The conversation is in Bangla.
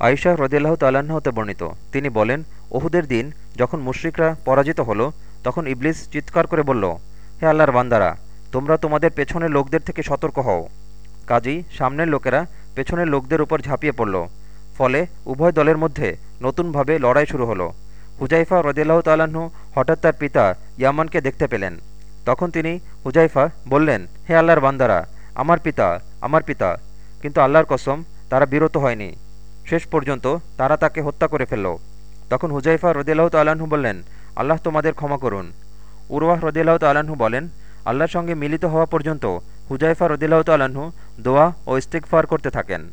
আইশা রদিল্লাহ তাল্লাহ্ন হতে বর্ণিত। তিনি বলেন, ওহুদের দিন যখন মুশরিকরা পরাজিত হলো, তখন ইবলিস চিৎকার করে বলল, হে আল্লাহর বান্দারা, তোমরা তোমাদের পেছনের লোকদের থেকে সতর্ক হও। কাজী সামনের লোকেরা পেছনের লোকদের উপর ঝাঁপিয়ে পড়ল। ফলে উভয় দলের মধ্যে নতুনভাবে লড়াই শুরু হলো। হুজাইফা রদিল্লাহ তাল্লাহ্ন হঠাৎ তার পিতা ইয়ামানকে দেখতে পেলেন। তখন তিনি হুজাইফা বললেন, হে আল্লাহর বান্দারা, আমার পিতা আমার পিতা। কিন্তু আল্লাহর কসম, তারা বিরত হয়নি। শেষ পর্যন্ত তারা তাকে হত্যা করে ফেলল। তখন হুজাইফা রদিল্লাহ তাল্লাহ্ন বললেন, আল্লাহ তোমাদের ক্ষমা করুন। উরওয়াহ রদিল্লাহ তাল্লাহ্ন বলেন, আল্লাহর সঙ্গে মিলিত হওয়া পর্যন্ত হুজাইফা রদিল্লাহ তাল্লাহ্ন দোয়া ও ইস্তিকফার করতে থাকেন।